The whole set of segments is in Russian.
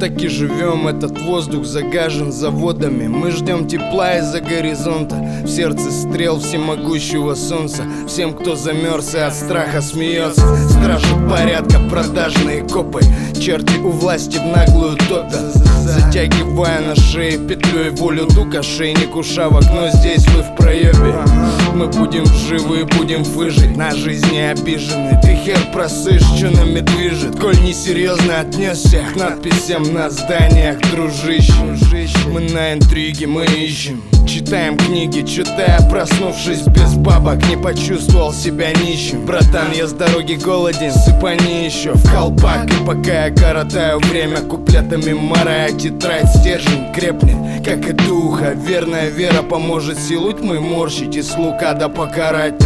так и живем. Этот воздух загажен заводами. Мы ждем тепла из-за горизонта. В сердце стрел всемогущего солнца. Всем, кто замерз и от страха смеется. Стражи порядка, продажные копы. Черти у власти в наглую топят Затягивая на шее петлю и волю дук Ошейник ушавок, но здесь вы в проебе. Мы будем живы, будем выжить На жизни обижены. Ты хер просышь, что нами движет? Коль несерьезно отнесся к надписям на зданиях, дружище. Мы на интриге, мы ищем. Читаем книги, читая, проснувшись без бабок Не почувствовал себя нищим. Братан, я с дороги голоден, сыпани еще в колпак. И пока я коротаю время куплетами марая Тетрадь стержень крепнет, как и духа. Верная вера поможет силу тьмы морщить И слука да покарать.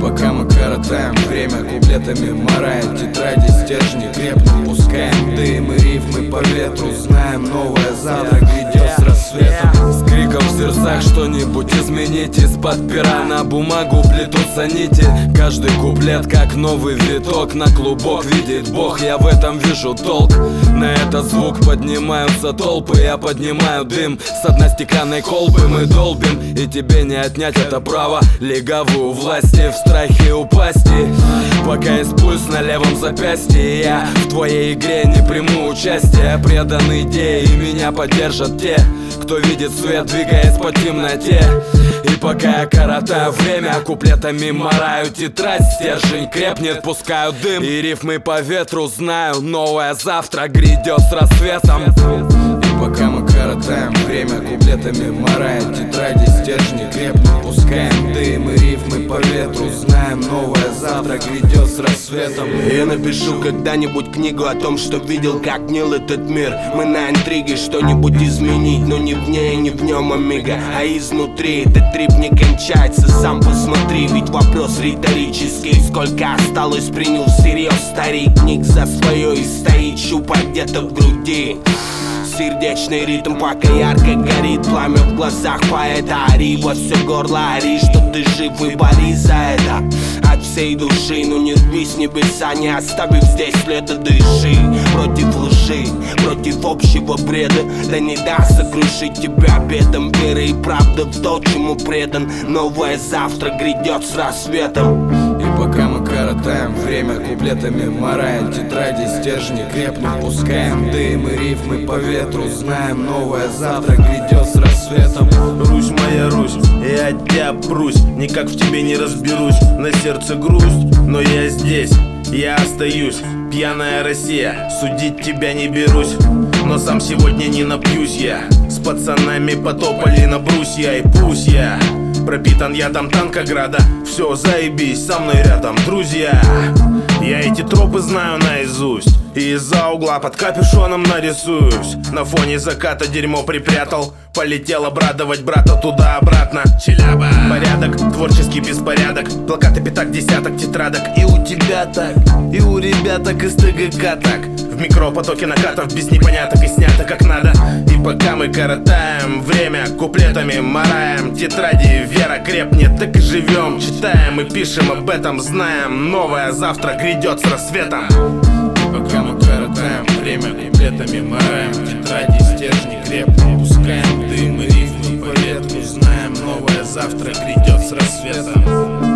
Пока мы коротаем время куплетами Мараем тетради, стержни крепнут Пускаем дым и рифмы по ветру. Знаем новое завтра грядет с рассветом. С криком в сердцах что-нибудь изменить. Из-под пера на бумагу плетутся нити. Каждый куплет как новый виток На клубок. Видит Бог, я в этом вижу толк На этот звук поднимаются толпы Я поднимаю дым. С одной стеклянной колбы Мы долбим, и тебе не отнять это право. Легавую власти в страхе есть пульс на левом запястье. Я в твоей игре не приму участие Предан идее и меня поддержат те Кто видит свет, двигаясь по темноте. И пока я коротаю время Куплетами мараю тетрадь. Стержень крепнет, пускаю дым. И рифмы по ветру знаю Новое завтра грядет с рассветом. И пока мы коротаем время куплетами Мараем тетради, стержни крепнут Пускаем дым и рифмы по ветру. Знаем новое завтра грядет с рассветом. Я напишу когда-нибудь книгу о том, что видел, как гнил этот мир. Мы на интриге что-нибудь изменить Но не в ней, не в нем амиго, а изнутри. Этот трип не кончается, сам посмотри Ведь вопрос риторический. Сколько осталось, принял всерьез старик Ник за свое и стоит щупа где-то в груди Сердечный ритм пока ярко горит Пламя в глазах поэта Ори во все горло, ори, что ты жив и борись за это. От всей души, ну не рвись небеса Не оставив здесь следа, дыши Против лжи, против общего бреда. Да не даст сокрушить тебя бедом Веры и правда в то, чему предан. Новое завтра грядет с рассветом пока мы коротаем время куплетами Мараем тетради, стержни крепнут Пускаем. Дым и рифмы по ветру Знаем. Новое завтра грядет с рассветом. Русь моя Русь, я тебя прусь. Никак в тебе не разберусь, на сердце грусть Но я здесь, я остаюсь. Пьяная Россия, судить тебя не берусь. Но сам сегодня не напьюсь я. С пацанами потопали на брусья И пусть я пропитан ядом танкограда Все, заебись, со мной рядом друзья. Я эти тропы знаю наизусть. И из-за угла под капюшоном нарисуюсь. На фоне заката дерьмо припрятал. Полетел обрадовать брата туда-обратно. Челяба. Порядок, творческий беспорядок. Плакаты пятак, десяток тетрадок. И у тебя так, и у ребяток из ТГК так В микропотоке накатов без непоняток и снято как надо. И пока мы коротаем время Куплетами мараем тетради Вера крепнет, так и живем. Читаем и пишем об этом, знаем Новое завтра грядет с рассветом. Пока мы коротаем время куплетами Мараем тетради, стержни крепнут Пускаем дым и рифмы по ветру Знаем новое завтра грядет с рассветом